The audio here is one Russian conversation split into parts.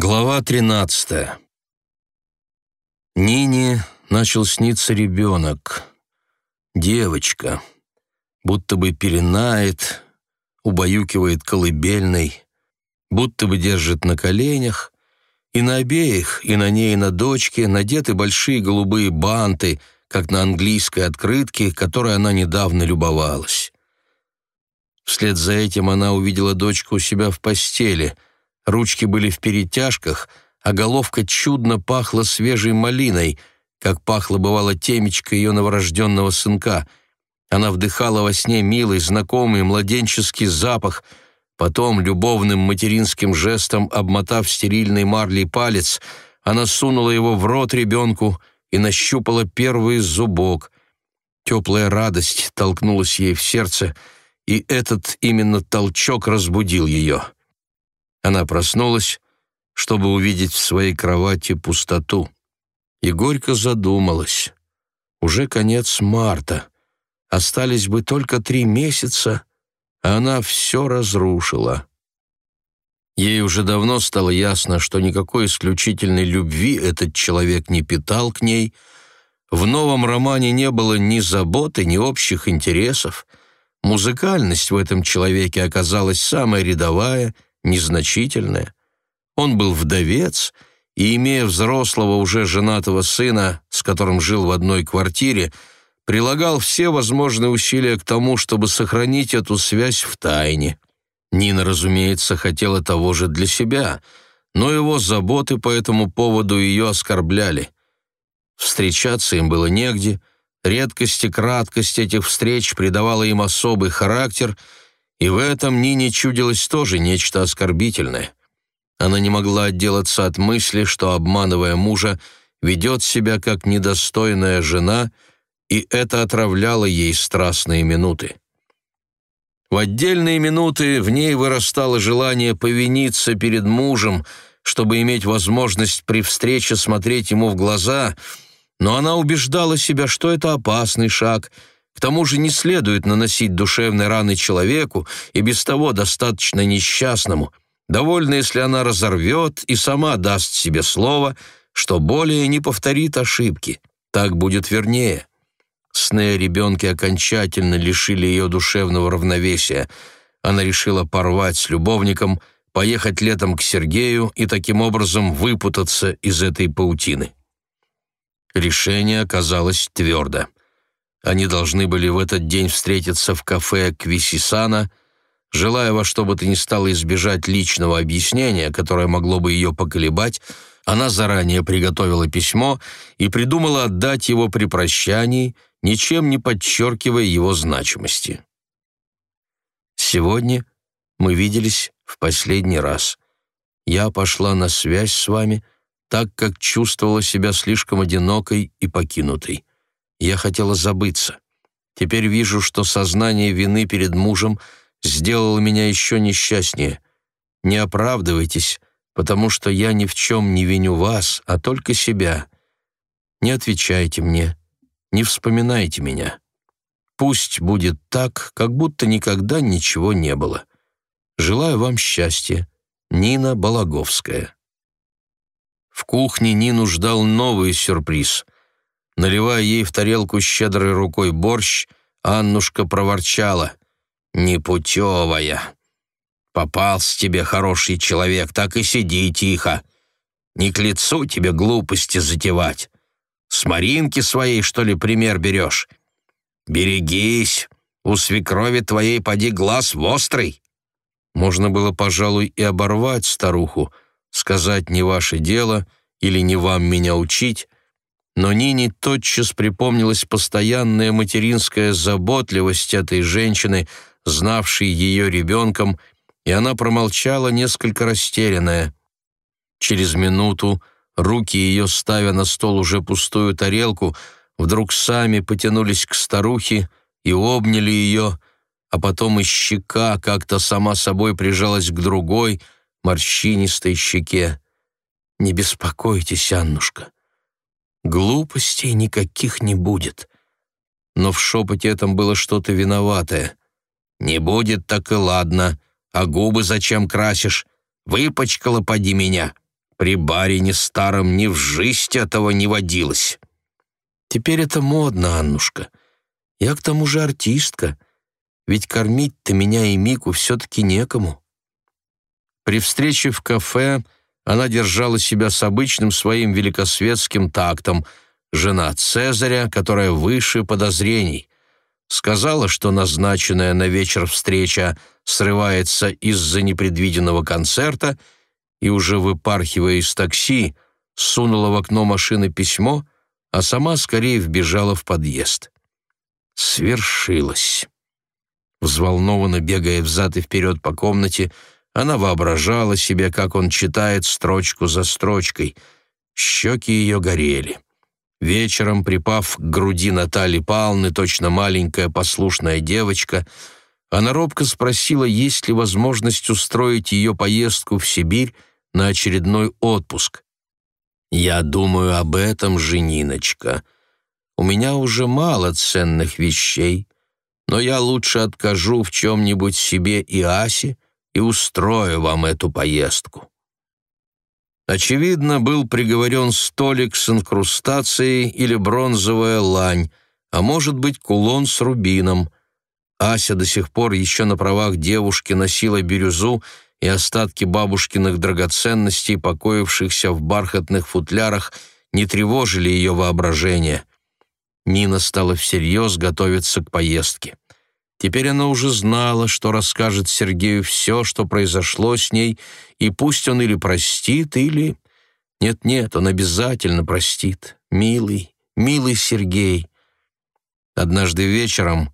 Глава 13. Нине начал сниться ребенок, девочка, будто бы пеленает, убаюкивает колыбельной, будто бы держит на коленях, и на обеих, и на ней, и на дочке надеты большие голубые банты, как на английской открытке, которой она недавно любовалась. Вслед за этим она увидела дочку у себя в постели — Ручки были в перетяжках, а головка чудно пахла свежей малиной, как пахла бывало темечко ее новорожденного сынка. Она вдыхала во сне милый, знакомый, младенческий запах, потом, любовным материнским жестом обмотав стерильный марлей палец, она сунула его в рот ребенку и нащупала первый зубок. Теплая радость толкнулась ей в сердце, и этот именно толчок разбудил ее. Она проснулась, чтобы увидеть в своей кровати пустоту. И горько задумалась. Уже конец марта. Остались бы только три месяца, а она все разрушила. Ей уже давно стало ясно, что никакой исключительной любви этот человек не питал к ней. В новом романе не было ни заботы, ни общих интересов. Музыкальность в этом человеке оказалась самая рядовая — незначительное. Он был вдовец и, имея взрослого уже женатого сына, с которым жил в одной квартире, прилагал все возможные усилия к тому, чтобы сохранить эту связь в тайне. Нина, разумеется, хотела того же для себя, но его заботы по этому поводу ее оскорбляли. Встречаться им было негде, редкость и краткость этих встреч придавала им особый характер — и в этом Нине чудилось тоже нечто оскорбительное. Она не могла отделаться от мысли, что, обманывая мужа, ведет себя как недостойная жена, и это отравляло ей страстные минуты. В отдельные минуты в ней вырастало желание повиниться перед мужем, чтобы иметь возможность при встрече смотреть ему в глаза, но она убеждала себя, что это опасный шаг — к тому же не следует наносить душевные раны человеку и без того достаточно несчастному. Довольно, если она разорвет и сама даст себе слово, что более не повторит ошибки. Так будет вернее. Сны о окончательно лишили ее душевного равновесия. Она решила порвать с любовником, поехать летом к Сергею и таким образом выпутаться из этой паутины. Решение оказалось твердо. Они должны были в этот день встретиться в кафе Квисисана, желая во что бы то ни стало избежать личного объяснения, которое могло бы ее поколебать, она заранее приготовила письмо и придумала отдать его при прощании, ничем не подчеркивая его значимости. «Сегодня мы виделись в последний раз. Я пошла на связь с вами, так как чувствовала себя слишком одинокой и покинутой. Я хотела забыться. Теперь вижу, что сознание вины перед мужем сделало меня еще несчастнее. Не оправдывайтесь, потому что я ни в чем не виню вас, а только себя. Не отвечайте мне, не вспоминайте меня. Пусть будет так, как будто никогда ничего не было. Желаю вам счастья. Нина Балаговская. В кухне Нину ждал новый сюрприз — Наливая ей в тарелку щедрой рукой борщ, Аннушка проворчала. «Непутевая! Попался тебе хороший человек, так и сиди тихо. Не к лицу тебе глупости затевать. С Маринки своей, что ли, пример берешь? Берегись, у свекрови твоей поди глаз вострый». Можно было, пожалуй, и оборвать старуху, сказать «не ваше дело» или «не вам меня учить», но Нине тотчас припомнилась постоянная материнская заботливость этой женщины, знавшей ее ребенком, и она промолчала несколько растерянная. Через минуту руки ее, ставя на стол уже пустую тарелку, вдруг сами потянулись к старухе и обняли ее, а потом и щека как-то сама собой прижалась к другой, морщинистой щеке. «Не беспокойтесь, Аннушка, Глупостей никаких не будет. Но в шепоте этом было что-то виноватое. «Не будет, так и ладно. А губы зачем красишь? Выпачкала, поди меня. При барине старом ни в жизнь этого не водилось. Теперь это модно, Аннушка. Я к тому же артистка, ведь кормить-то меня и Мику все-таки некому. При встрече в кафе она держала себя с обычным своим великосветским тактом, жена Цезаря, которая выше подозрений. Сказала, что назначенная на вечер встреча срывается из-за непредвиденного концерта — и, уже выпархивая из такси, сунула в окно машины письмо, а сама скорее вбежала в подъезд. Свершилось. Взволнованно бегая взад и вперед по комнате, она воображала себе, как он читает строчку за строчкой. Щеки ее горели. Вечером, припав к груди Натальи Павловны, точно маленькая послушная девочка, она робко спросила, есть ли возможность устроить ее поездку в Сибирь на очередной отпуск. «Я думаю об этом же, Ниночка. У меня уже мало ценных вещей, но я лучше откажу в чем-нибудь себе и Асе и устрою вам эту поездку». Очевидно, был приговорен столик с инкрустацией или бронзовая лань, а может быть, кулон с рубином. Ася до сих пор еще на правах девушки носила бирюзу и остатки бабушкиных драгоценностей, покоившихся в бархатных футлярах, не тревожили ее воображение. Нина стала всерьез готовиться к поездке. Теперь она уже знала, что расскажет Сергею все, что произошло с ней, и пусть он или простит, или... Нет-нет, он обязательно простит. Милый, милый Сергей. Однажды вечером,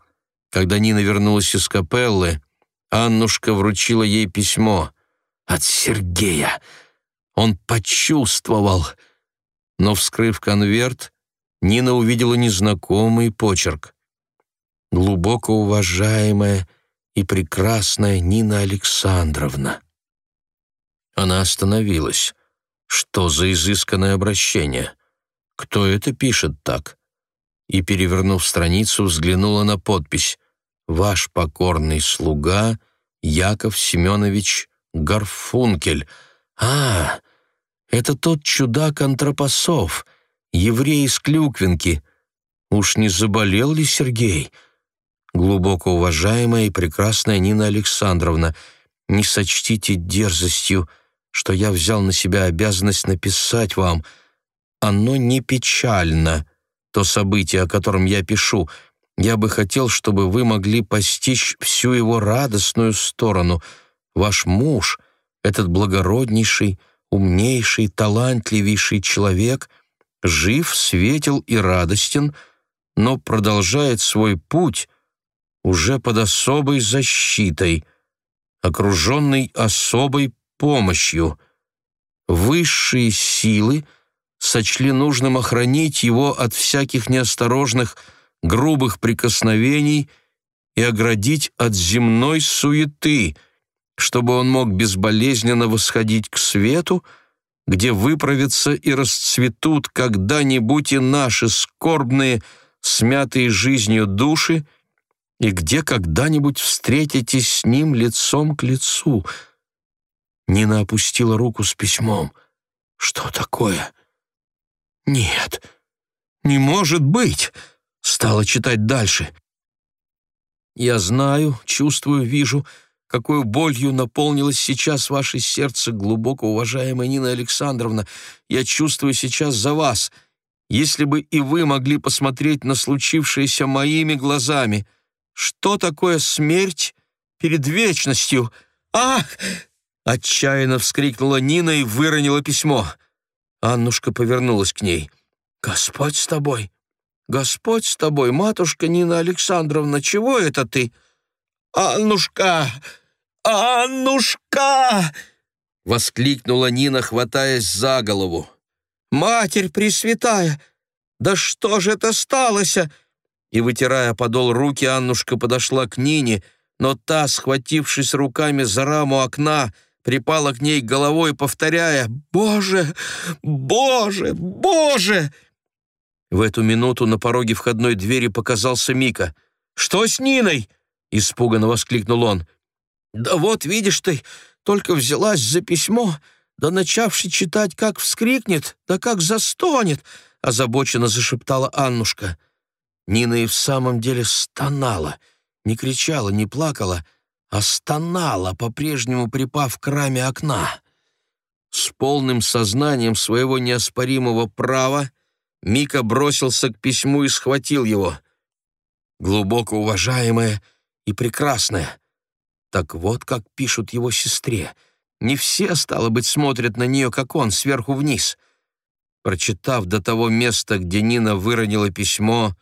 когда Нина вернулась из капеллы, Аннушка вручила ей письмо. От Сергея. Он почувствовал. Но, вскрыв конверт, Нина увидела незнакомый почерк. «Глубоко уважаемая и прекрасная Нина Александровна». Она остановилась. Что за изысканное обращение? Кто это пишет так? И, перевернув страницу, взглянула на подпись ваш покорный слуга Яков Семенович Гарфункель. А, это тот чудак Антропосов, еврей из Клюквинки. Уж не заболел ли Сергей? Глубоко уважаемая и прекрасная Нина Александровна, не сочтите дерзостью, что я взял на себя обязанность написать вам. Оно не печально, то событие, о котором я пишу, — я бы хотел, чтобы вы могли постичь всю его радостную сторону. Ваш муж, этот благороднейший, умнейший, талантливейший человек, жив, светел и радостен, но продолжает свой путь уже под особой защитой, окруженный особой помощью. Высшие силы сочли нужным охранить его от всяких неосторожных грубых прикосновений и оградить от земной суеты, чтобы он мог безболезненно восходить к свету, где выправятся и расцветут когда-нибудь и наши скорбные, смятые жизнью души, и где когда-нибудь встретитесь с ним лицом к лицу. Нина опустила руку с письмом. «Что такое?» «Нет, не может быть!» Стала читать дальше. «Я знаю, чувствую, вижу, какой болью наполнилось сейчас ваше сердце, глубоко уважаемая Нина Александровна. Я чувствую сейчас за вас. Если бы и вы могли посмотреть на случившееся моими глазами. Что такое смерть перед вечностью? Ах!» Отчаянно вскрикнула Нина и выронила письмо. Аннушка повернулась к ней. «Господь с тобой! «Господь с тобой, матушка Нина Александровна, чего это ты?» «Аннушка! Аннушка!» — воскликнула Нина, хватаясь за голову. «Матерь Пресвятая! Да что же это сталося?» И, вытирая подол руки, Аннушка подошла к Нине, но та, схватившись руками за раму окна, припала к ней головой, повторяя «Боже! Боже! Боже!» В эту минуту на пороге входной двери показался Мика. «Что с Ниной?» — испуганно воскликнул он. «Да вот, видишь ты, только взялась за письмо, да начавший читать, как вскрикнет, да как застонет!» — озабоченно зашептала Аннушка. Нина и в самом деле стонала, не кричала, не плакала, а стонала, по-прежнему припав к раме окна. С полным сознанием своего неоспоримого права Мика бросился к письму и схватил его. Глубоко уважаемая и прекрасная. Так вот, как пишут его сестре. Не все, стало быть, смотрят на нее, как он, сверху вниз. Прочитав до того места, где Нина выронила письмо,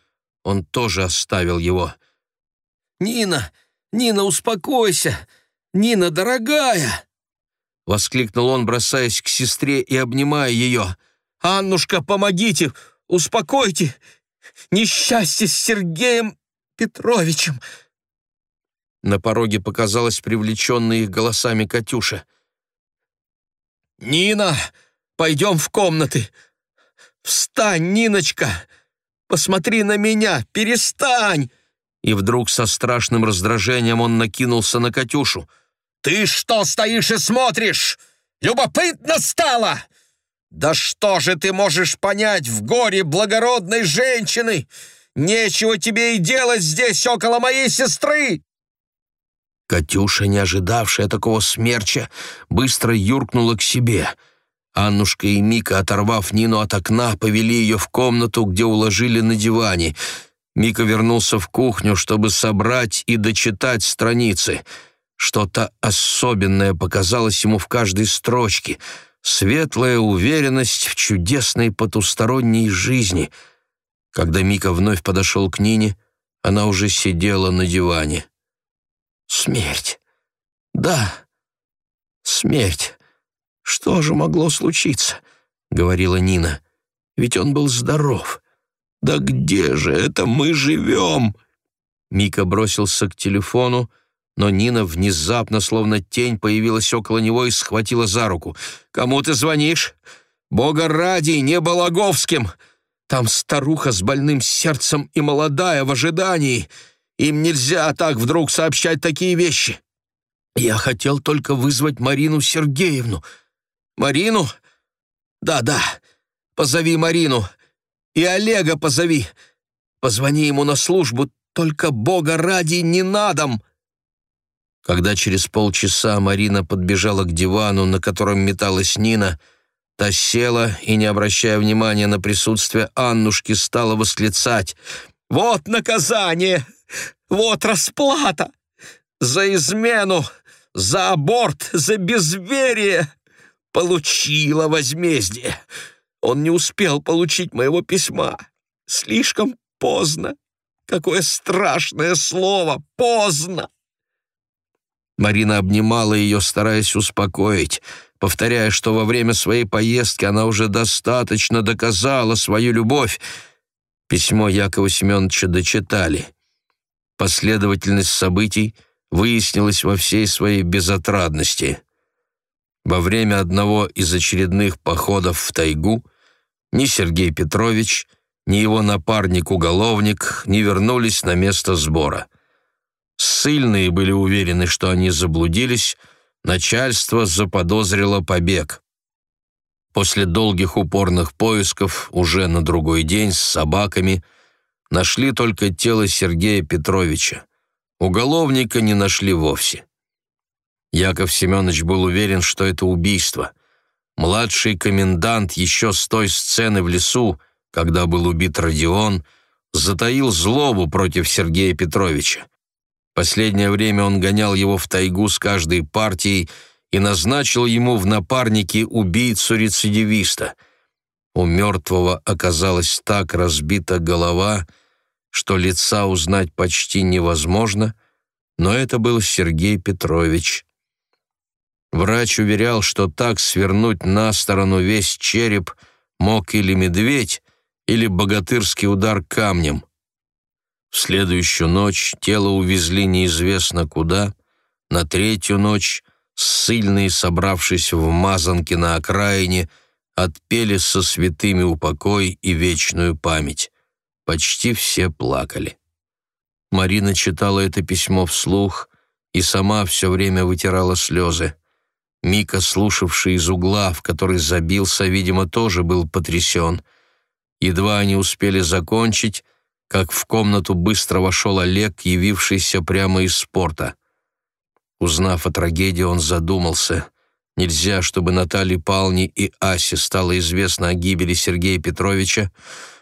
он тоже оставил его. «Нина! Нина, успокойся! Нина, дорогая!» — воскликнул он, бросаясь к сестре и обнимая ее. «Аннушка, помогите! Успокойте! Несчастье с Сергеем Петровичем!» На пороге показалась привлеченная их голосами Катюша. «Нина, пойдем в комнаты! Встань, Ниночка! Посмотри на меня! Перестань!» И вдруг со страшным раздражением он накинулся на Катюшу. «Ты что стоишь и смотришь? Любопытно стало! Да что же ты можешь понять в горе благородной женщины? Нечего тебе и делать здесь около моей сестры!» Катюша, не ожидавшая такого смерча, быстро юркнула к себе. Аннушка и Мика, оторвав Нину от окна, повели ее в комнату, где уложили на диване. Мика вернулся в кухню, чтобы собрать и дочитать страницы. Что-то особенное показалось ему в каждой строчке. Светлая уверенность в чудесной потусторонней жизни. Когда Мика вновь подошел к Нине, она уже сидела на диване. Смерть. Да, смерть. Что же могло случиться? Говорила Нина. Ведь он был здоров. Да где же это мы живем? Мика бросился к телефону, но Нина внезапно, словно тень, появилась около него и схватила за руку. «Кому ты звонишь? Бога ради, не Балаговским! Там старуха с больным сердцем и молодая в ожидании!» Им нельзя так вдруг сообщать такие вещи. Я хотел только вызвать Марину Сергеевну. Марину? Да-да, позови Марину. И Олега позови. Позвони ему на службу, только Бога ради не надом. Когда через полчаса Марина подбежала к дивану, на котором металась Нина, та села и, не обращая внимания на присутствие Аннушки, стала восклицать «Вот наказание! Вот расплата! За измену, за аборт, за безверие! Получила возмездие! Он не успел получить моего письма. Слишком поздно. Какое страшное слово! Поздно!» Марина обнимала ее, стараясь успокоить, повторяя, что во время своей поездки она уже достаточно доказала свою любовь. Письмо Якова Семеновича дочитали — Последовательность событий выяснилась во всей своей безотрадности. Во время одного из очередных походов в тайгу ни Сергей Петрович, ни его напарник-уголовник не вернулись на место сбора. Ссыльные были уверены, что они заблудились, начальство заподозрило побег. После долгих упорных поисков уже на другой день с собаками – Нашли только тело Сергея Петровича. Уголовника не нашли вовсе. Яков Семенович был уверен, что это убийство. Младший комендант еще с той сцены в лесу, когда был убит Родион, затаил злобу против Сергея Петровича. Последнее время он гонял его в тайгу с каждой партией и назначил ему в напарники убийцу-рецидивиста. У мертвого оказалась так разбита голова — что лица узнать почти невозможно, но это был Сергей Петрович. Врач уверял, что так свернуть на сторону весь череп мог или медведь, или богатырский удар камнем. В следующую ночь тело увезли неизвестно куда, на третью ночь ссыльные, собравшись в мазанке на окраине, отпели со святыми упокой и вечную память. Почти все плакали. Марина читала это письмо вслух и сама все время вытирала слезы. Мика, слушавший из угла, в который забился, видимо, тоже был потрясен. Едва они успели закончить, как в комнату быстро вошел Олег, явившийся прямо из спорта. Узнав о трагедии, он задумался. Нельзя, чтобы Наталье Палне и Асе стало известно о гибели Сергея Петровича,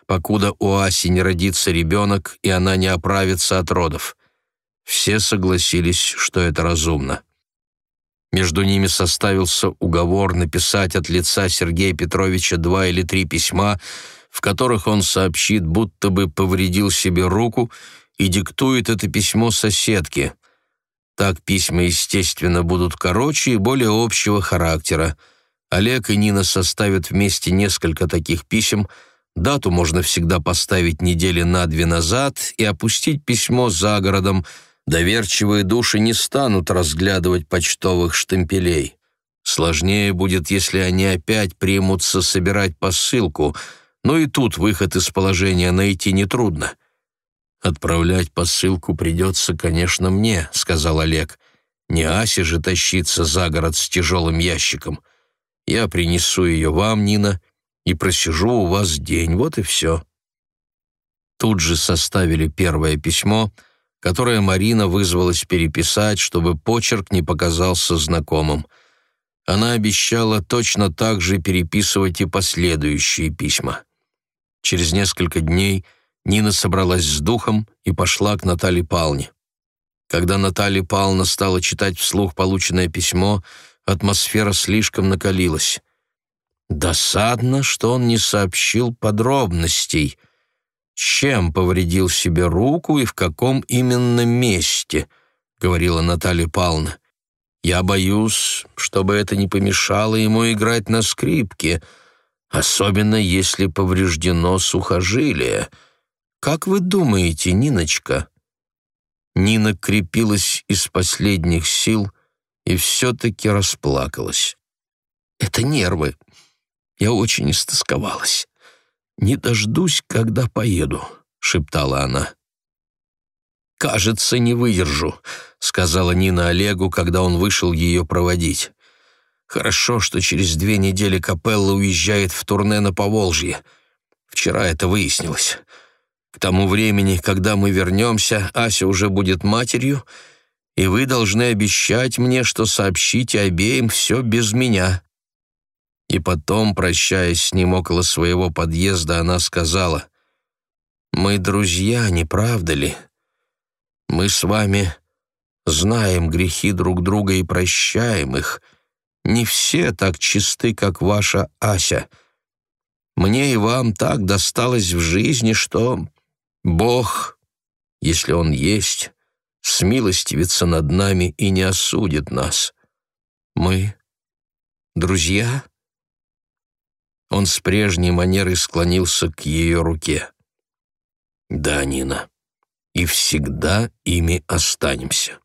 покуда у Аси не родится ребенок, и она не оправится от родов. Все согласились, что это разумно. Между ними составился уговор написать от лица Сергея Петровича два или три письма, в которых он сообщит, будто бы повредил себе руку и диктует это письмо соседке. Так письма, естественно, будут короче и более общего характера. Олег и Нина составят вместе несколько таких писем, дату можно всегда поставить недели на две назад и опустить письмо за городом – Доверчивые души не станут разглядывать почтовых штемпелей. Сложнее будет, если они опять примутся собирать посылку, но и тут выход из положения найти нетрудно. «Отправлять посылку придется, конечно, мне», — сказал Олег. «Не Асе же тащиться за город с тяжелым ящиком. Я принесу ее вам, Нина, и просижу у вас день, вот и все». Тут же составили первое письмо — которое Марина вызвалась переписать, чтобы почерк не показался знакомым. Она обещала точно так же переписывать и последующие письма. Через несколько дней Нина собралась с духом и пошла к Наталье Палне. Когда Наталья Павловна стала читать вслух полученное письмо, атмосфера слишком накалилась. Досадно, что он не сообщил подробностей — чем повредил себе руку и в каком именно месте, говорила Наталья Павловна. Я боюсь, чтобы это не помешало ему играть на скрипке, особенно если повреждено сухожилие. Как вы думаете, Ниночка? Нина крепилась из последних сил и все-таки расплакалась. Это нервы. Я очень истосковалась не дождусь, когда поеду», — шептала она. «Кажется, не выдержу», — сказала Нина Олегу, когда он вышел ее проводить. «Хорошо, что через две недели Капелла уезжает в турне на Поволжье. Вчера это выяснилось. К тому времени, когда мы вернемся, Ася уже будет матерью, и вы должны обещать мне, что сообщите обеим все без меня». И потом, прощаясь с ним около своего подъезда, она сказала, «Мы друзья, не правда ли? Мы с вами знаем грехи друг друга и прощаем их. Не все так чисты, как ваша Ася. Мне и вам так досталось в жизни, что Бог, если Он есть, смилостивится над нами и не осудит нас. Мы друзья?» Он с прежней манерой склонился к ее руке. «Да, Нина, и всегда ими останемся».